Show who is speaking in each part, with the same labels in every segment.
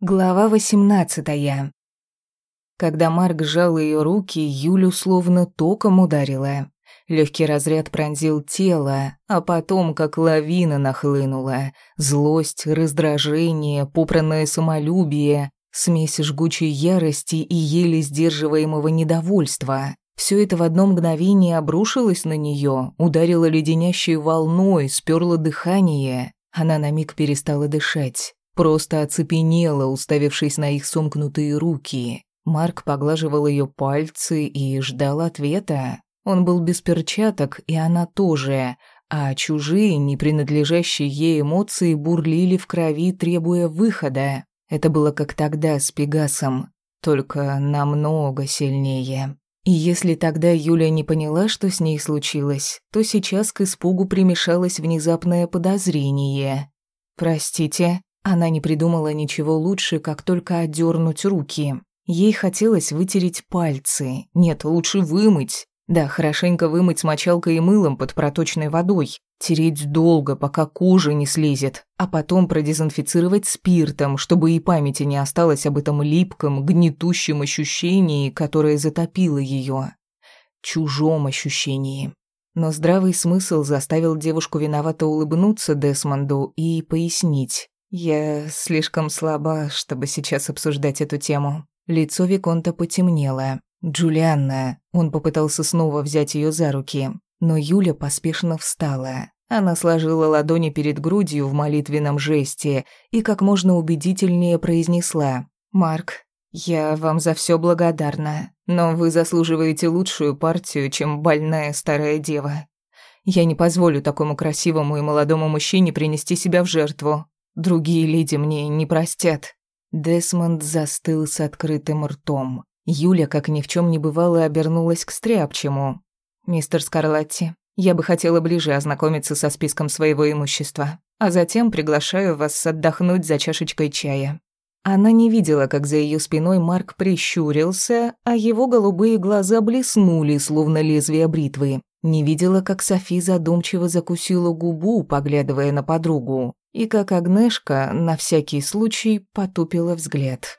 Speaker 1: Глава восемнадцатая. Когда Марк сжал ее руки, Юлю словно током ударила. Легкий разряд пронзил тело, а потом как лавина нахлынула. Злость, раздражение, попранное самолюбие, смесь жгучей ярости и еле сдерживаемого недовольства. Все это в одно мгновение обрушилось на нее, ударило леденящей волной, сперло дыхание. Она на миг перестала дышать. Просто оцепенела, уставившись на их сомкнутые руки. Марк поглаживал ее пальцы и ждал ответа. Он был без перчаток, и она тоже, а чужие, не принадлежащие ей эмоции бурлили в крови, требуя выхода. Это было как тогда с Пегасом, только намного сильнее. И если тогда Юля не поняла, что с ней случилось, то сейчас к испугу примешалось внезапное подозрение. «Простите», она не придумала ничего лучше, как только отдернуть руки. Ей хотелось вытереть пальцы. Нет, лучше вымыть. Да, хорошенько вымыть с мочалкой и мылом под проточной водой. Тереть долго, пока кожа не слезет, а потом продезинфицировать спиртом, чтобы и памяти не осталось об этом липком, гнетущем ощущении, которое затопило ее. Чужом ощущении. Но здравый смысл заставил девушку виновато улыбнуться Десмонду и пояснить. «Я слишком слаба, чтобы сейчас обсуждать эту тему». Лицо Виконта потемнело. «Джулианна». Он попытался снова взять ее за руки, но Юля поспешно встала. Она сложила ладони перед грудью в молитвенном жесте и как можно убедительнее произнесла. «Марк, я вам за все благодарна, но вы заслуживаете лучшую партию, чем больная старая дева. Я не позволю такому красивому и молодому мужчине принести себя в жертву. Другие леди мне не простят». Десмонд застыл с открытым ртом. Юля, как ни в чем не бывало, обернулась к стряпчему. «Мистер Скарлатти, я бы хотела ближе ознакомиться со списком своего имущества, а затем приглашаю вас отдохнуть за чашечкой чая». Она не видела, как за ее спиной Марк прищурился, а его голубые глаза блеснули, словно лезвие бритвы. Не видела, как Софи задумчиво закусила губу, поглядывая на подругу и как Агнешка на всякий случай потупила взгляд.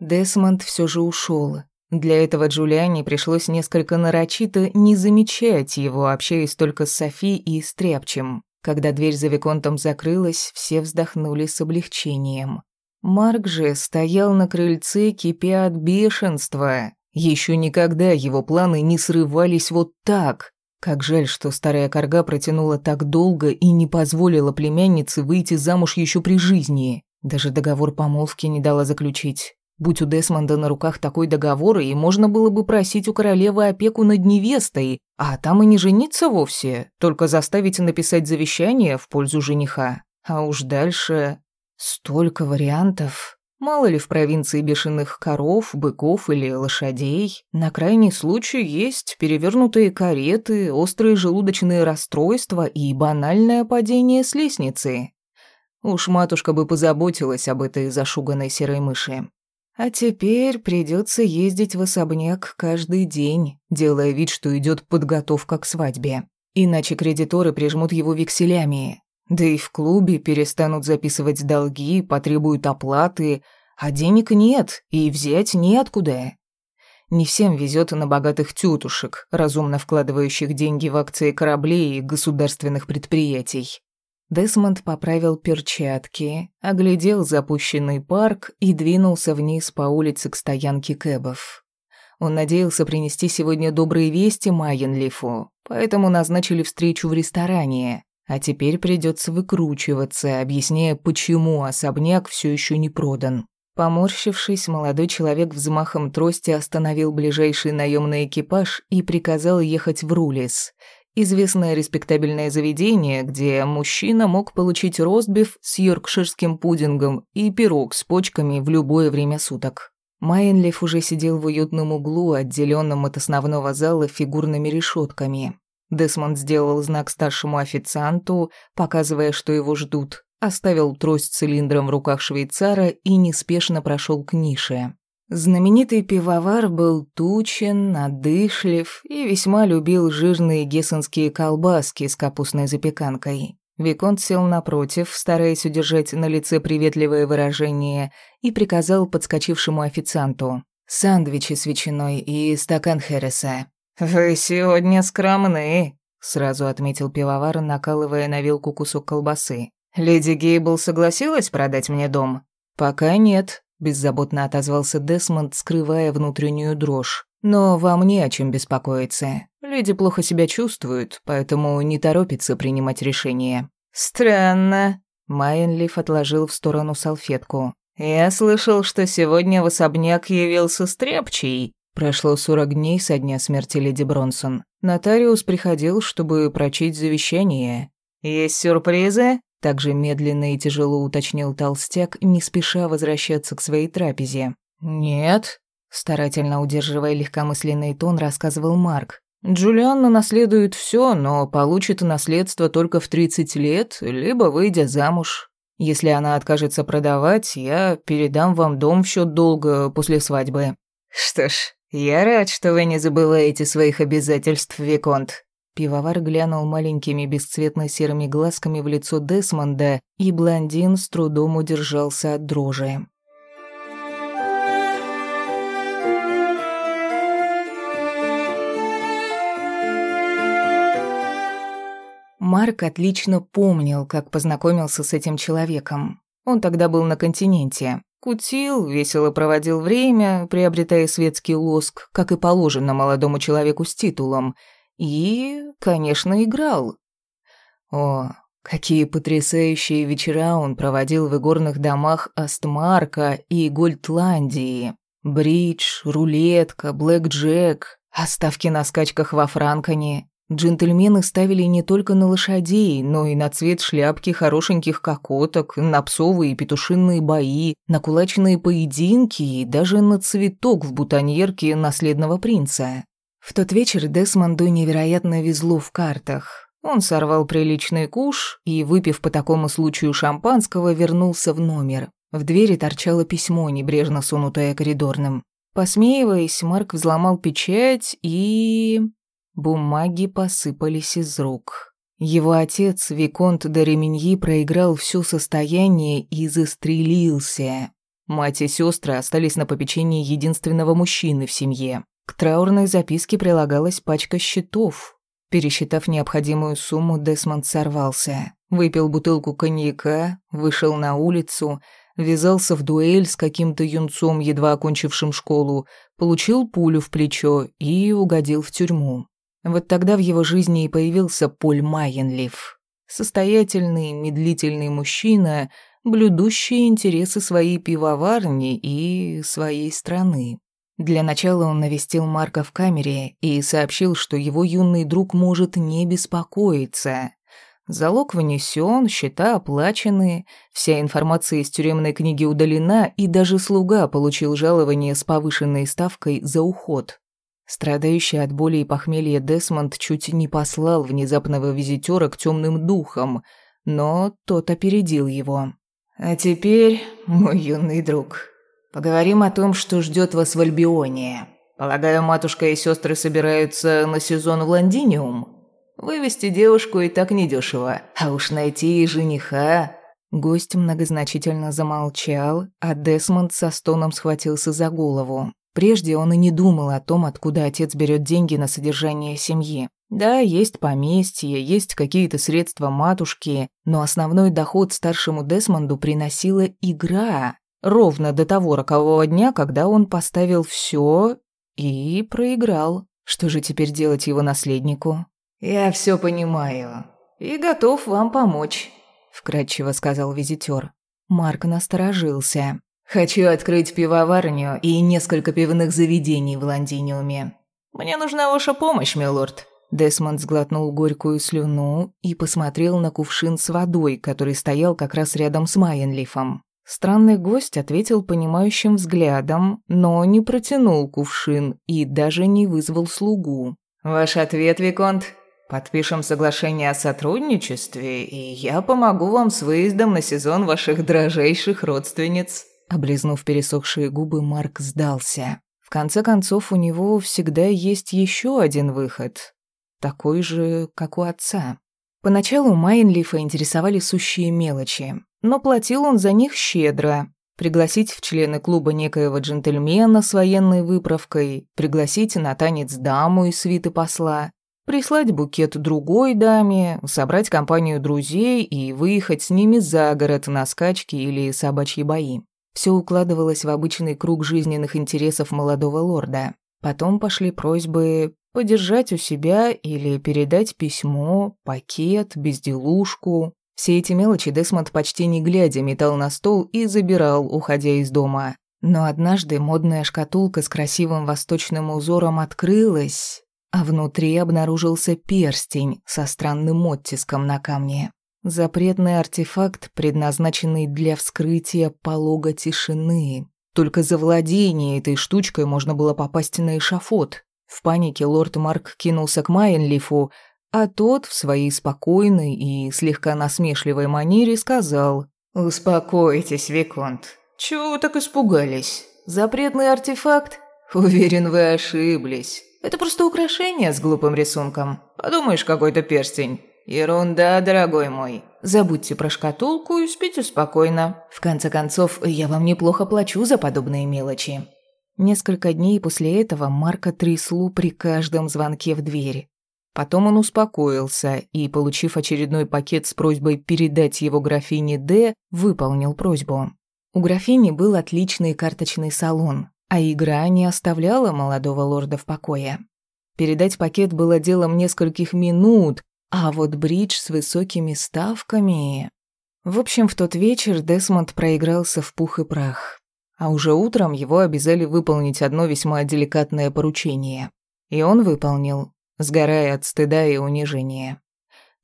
Speaker 1: Десмонд все же ушел. Для этого Джулиане пришлось несколько нарочито не замечать его, общаясь только с Софи и Стряпчем. Когда дверь за Виконтом закрылась, все вздохнули с облегчением. Марк же стоял на крыльце, кипя от бешенства. Еще никогда его планы не срывались вот так. Как жаль, что старая корга протянула так долго и не позволила племяннице выйти замуж еще при жизни. Даже договор помолвки не дала заключить. Будь у Десмонда на руках такой договор, и можно было бы просить у королевы опеку над невестой, а там и не жениться вовсе, только заставить написать завещание в пользу жениха. А уж дальше Столько вариантов. Мало ли в провинции бешеных коров, быков или лошадей. На крайний случай есть перевернутые кареты, острые желудочные расстройства и банальное падение с лестницы. Уж матушка бы позаботилась об этой зашуганной серой мыши. А теперь придется ездить в особняк каждый день, делая вид, что идет подготовка к свадьбе. Иначе кредиторы прижмут его векселями, да и в клубе перестанут записывать долги, потребуют оплаты, а денег нет и взять неоткуда. Не всем везет на богатых тетушек, разумно вкладывающих деньги в акции кораблей и государственных предприятий. Десмонд поправил перчатки, оглядел запущенный парк и двинулся вниз по улице к стоянке кэбов. Он надеялся принести сегодня добрые вести Майенлифу, поэтому назначили встречу в ресторане. А теперь придется выкручиваться, объясняя, почему особняк все еще не продан. Поморщившись, молодой человек взмахом трости остановил ближайший наемный экипаж и приказал ехать в Рулис, известное респектабельное заведение, где мужчина мог получить ростбиф с йоркширским пудингом и пирог с почками в любое время суток. Майенлиф уже сидел в уютном углу, отделенном от основного зала фигурными решетками. Десмонд сделал знак старшему официанту, показывая, что его ждут, оставил трость цилиндром в руках швейцара и неспешно прошел к нише. Знаменитый пивовар был тучен, надышлив и весьма любил жирные гессенские колбаски с капустной запеканкой. Виконт сел напротив, стараясь удержать на лице приветливое выражение, и приказал подскочившему официанту. «Сандвичи с ветчиной и стакан Хереса».
Speaker 2: «Вы сегодня скромны», —
Speaker 1: сразу отметил пивовар, накалывая на вилку кусок колбасы.
Speaker 2: «Леди Гейбл согласилась продать мне дом?»
Speaker 1: «Пока нет», — беззаботно отозвался Десмонд, скрывая внутреннюю дрожь. «Но вам не о чем беспокоиться. Люди плохо себя чувствуют, поэтому не торопится принимать решение».
Speaker 2: «Странно», —
Speaker 1: Майенлиф отложил в сторону салфетку.
Speaker 2: «Я слышал, что сегодня в особняк явился Стряпчий».
Speaker 1: Прошло сорок дней со дня смерти леди Бронсон. Нотариус приходил, чтобы прочесть завещание.
Speaker 2: «Есть сюрпризы?»
Speaker 1: Также медленно и тяжело уточнил толстяк, не спеша возвращаться к своей трапезе.
Speaker 2: «Нет», —
Speaker 1: старательно удерживая легкомысленный тон, рассказывал Марк. «Джулианна наследует все, но получит наследство только в 30 лет, либо выйдя замуж. Если она откажется продавать, я передам вам дом в счет долга после свадьбы».
Speaker 2: «Что ж, я рад, что вы не забываете своих обязательств, Виконт»,
Speaker 1: Пивовар глянул маленькими бесцветно-серыми глазками в лицо Десмонда, и блондин с трудом удержался от дрожи. Марк отлично помнил, как познакомился с этим человеком. Он тогда был на континенте. Кутил, весело проводил время, приобретая светский лоск, как и положено молодому человеку с титулом – и, конечно, играл. О, какие потрясающие вечера он проводил в игорных домах Астмарка и Гольдландии. Бридж, рулетка, блэк-джек, оставки на скачках во Франконе. Джентльмены ставили не только на лошадей, но и на цвет шляпки хорошеньких кокоток, на псовые и петушиные бои, на кулачные поединки и даже на цветок в бутоньерке наследного принца. В тот вечер Десмонду невероятно везло в картах. Он сорвал приличный куш и, выпив по такому случаю шампанского, вернулся в номер. В двери торчало письмо, небрежно сунутое коридорным. Посмеиваясь, Марк взломал печать и... Бумаги посыпались из рук. Его отец, Виконт де проиграл все состояние и застрелился. Мать и сестры остались на попечении единственного мужчины в семье. К траурной записке прилагалась пачка счетов. Пересчитав необходимую сумму, Десмонд сорвался. Выпил бутылку коньяка, вышел на улицу, ввязался в дуэль с каким-то юнцом, едва окончившим школу, получил пулю в плечо и угодил в тюрьму. Вот тогда в его жизни и появился Поль Майенлиф. Состоятельный, медлительный мужчина, блюдущий интересы своей пивоварни и своей страны. Для начала он навестил Марка в камере и сообщил, что его юный друг может не беспокоиться. Залог внесен, счета оплачены, вся информация из тюремной книги удалена, и даже слуга получил жалование с повышенной ставкой за уход. Страдающий от боли и похмелья Десмонд чуть не послал внезапного визитера к темным духам, но тот опередил его.
Speaker 2: «А теперь, мой юный друг, Поговорим о том, что ждет вас в Альбионе. Полагаю, матушка и сестры собираются на сезон в Лондиниум? Вывести девушку и так недешево, а уж найти жениха...»
Speaker 1: Гость многозначительно замолчал, а Десмонд со стоном схватился за голову. Прежде он и не думал о том, откуда отец берет деньги на содержание семьи. Да, есть поместье, есть какие-то средства матушки, но основной доход старшему Десмонду приносила игра, Ровно до того рокового дня, когда он поставил все и проиграл. Что же теперь делать его наследнику?
Speaker 2: «Я все понимаю и готов вам помочь», —
Speaker 1: вкратчиво сказал визитер. Марк насторожился.
Speaker 2: «Хочу открыть пивоварню и несколько пивных заведений в Лондиниуме. Мне нужна ваша помощь, милорд».
Speaker 1: Десмонд сглотнул горькую слюну и посмотрел на кувшин с водой, который стоял как раз рядом с Майенлифом. Странный гость ответил понимающим взглядом, но не протянул кувшин и даже не вызвал слугу.
Speaker 2: «Ваш ответ, Виконт? Подпишем соглашение о сотрудничестве, и я помогу вам с выездом на сезон ваших дрожайших родственниц».
Speaker 1: Облизнув пересохшие губы, Марк сдался. В конце концов, у него всегда есть еще один выход. Такой же, как у отца. Поначалу Майнлифа интересовали сущие мелочи, но платил он за них щедро. Пригласить в члены клуба некоего джентльмена с военной выправкой, пригласить на танец даму из свиты посла, прислать букет другой даме, собрать компанию друзей и выехать с ними за город на скачки или собачьи бои. Все укладывалось в обычный круг жизненных интересов молодого лорда. Потом пошли просьбы подержать у себя или передать письмо, пакет, безделушку. Все эти мелочи Десмонд почти не глядя метал на стол и забирал, уходя из дома. Но однажды модная шкатулка с красивым восточным узором открылась, а внутри обнаружился перстень со странным оттиском на камне. Запретный артефакт, предназначенный для вскрытия полога тишины. Только за владение этой штучкой можно было попасть на эшафот. В панике лорд Марк кинулся к Майенлифу, а тот в своей спокойной и слегка насмешливой манере сказал «Успокойтесь, Виконт. Чего вы так испугались? Запретный артефакт? Уверен, вы ошиблись. Это просто украшение с глупым рисунком. Подумаешь, какой-то перстень. «Ерунда, дорогой мой. Забудьте про шкатулку и спите спокойно. В конце концов, я вам неплохо плачу за подобные мелочи». Несколько дней после этого Марка трясло при каждом звонке в дверь. Потом он успокоился и, получив очередной пакет с просьбой передать его графине Д, выполнил просьбу. У графини был отличный карточный салон, а игра не оставляла молодого лорда в покое. Передать пакет было делом нескольких минут, а вот бридж с высокими ставками... В общем, в тот вечер Десмонд проигрался в пух и прах. А уже утром его обязали выполнить одно весьма деликатное поручение. И он выполнил, сгорая от стыда и унижения.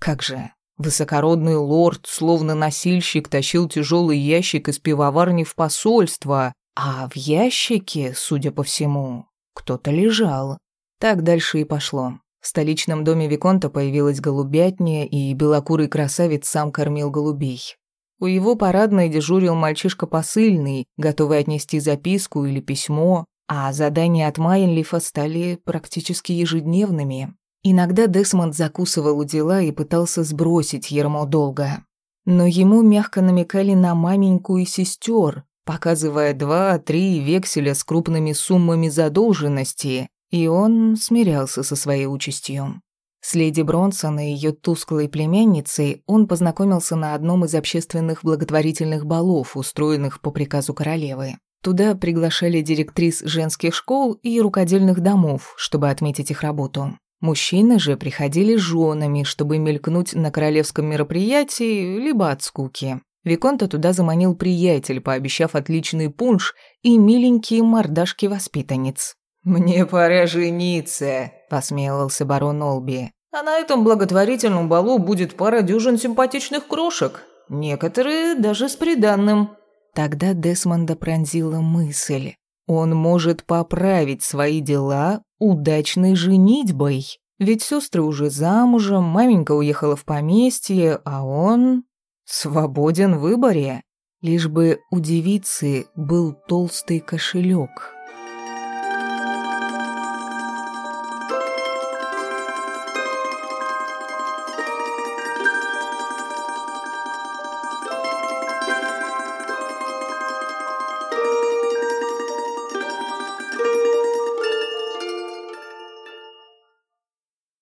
Speaker 1: Как же, высокородный лорд, словно носильщик, тащил тяжелый ящик из пивоварни в посольство, а в ящике, судя по всему, кто-то лежал. Так дальше и пошло. В столичном доме Виконта появилась голубятня, и белокурый красавец сам кормил голубей. У его парадной дежурил мальчишка посыльный, готовый отнести записку или письмо, а задания от Майенлифа стали практически ежедневными. Иногда Десмонд закусывал у дела и пытался сбросить ермо долга. Но ему мягко намекали на маменьку и сестер, показывая два-три векселя с крупными суммами задолженности, и он смирялся со своей участью. С леди Бронсон и ее тусклой племянницей он познакомился на одном из общественных благотворительных балов, устроенных по приказу королевы. Туда приглашали директрис женских школ и рукодельных домов, чтобы отметить их работу. Мужчины же приходили с женами, чтобы мелькнуть на королевском мероприятии, либо от скуки. Виконта туда заманил приятель, пообещав отличный пунш и миленькие мордашки воспитанниц. «Мне пора жениться», – посмеялся барон Олби. «А на этом благотворительном балу будет пара дюжин симпатичных крошек. Некоторые даже с приданным». Тогда Десмонда пронзила мысль. Он может поправить свои дела удачной женитьбой. Ведь сестры уже замужем, маменька уехала в поместье, а он свободен в выборе. Лишь бы у девицы был толстый кошелек.